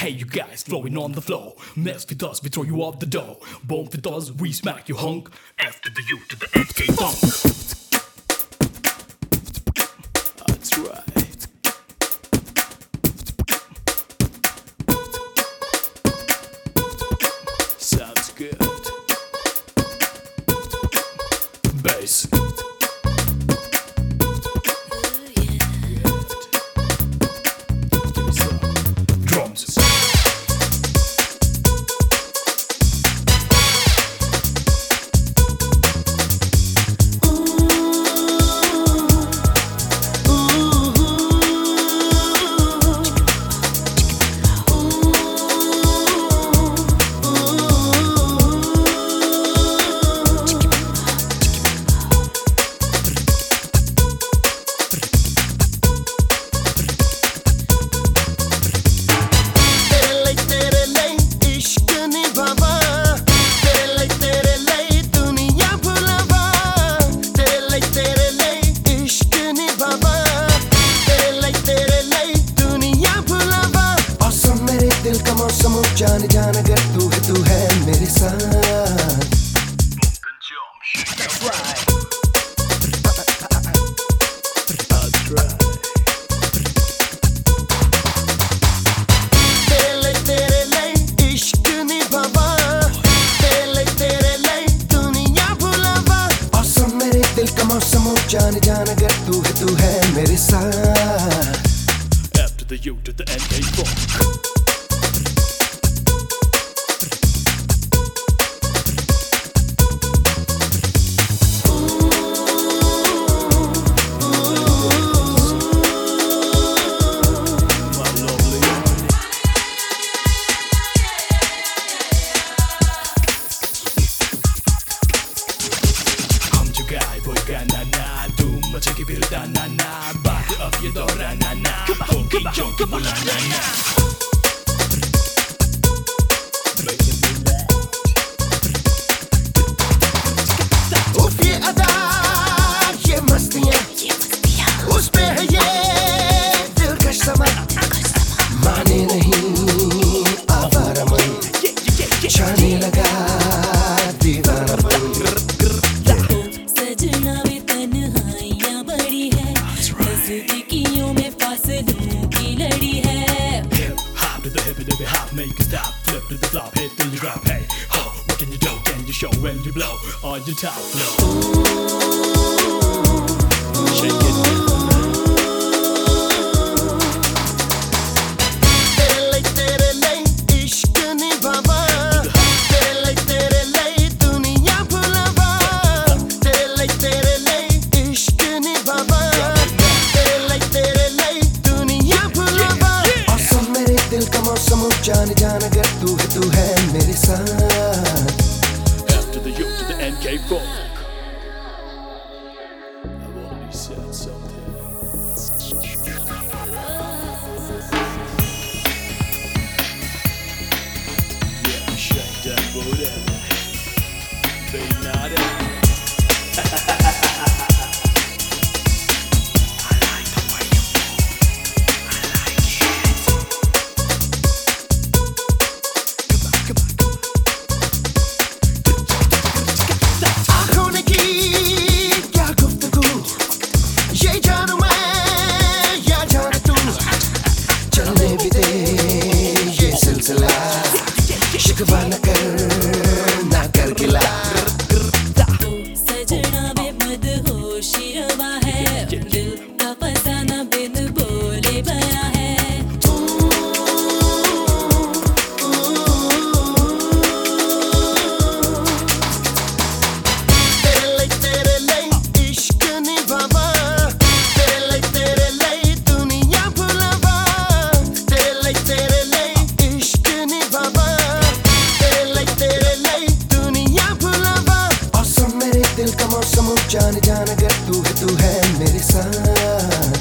Hey, you guys flowing on the floor. Mess with us, we throw you out the door. Bone with us, we smack you hunk. After the U to the MK funk. That's right. दिल का मौसम जान जान अगर तू है तू है मेरे साथ। जान जान अगर तू है तू है मेरे साथ। After the U to the N A 4 Poczekaj bir danana Bak afiyet o ranana Funky junkie na na. The hop, stop, flip to the flop, hit till you drop. Hey, ho, what can you do? Can you show when you blow on your top flow? Shake it. ਤੇਰੇ said something. दिल का मौसम जान जान अगर तू है तू है मेरे साथ।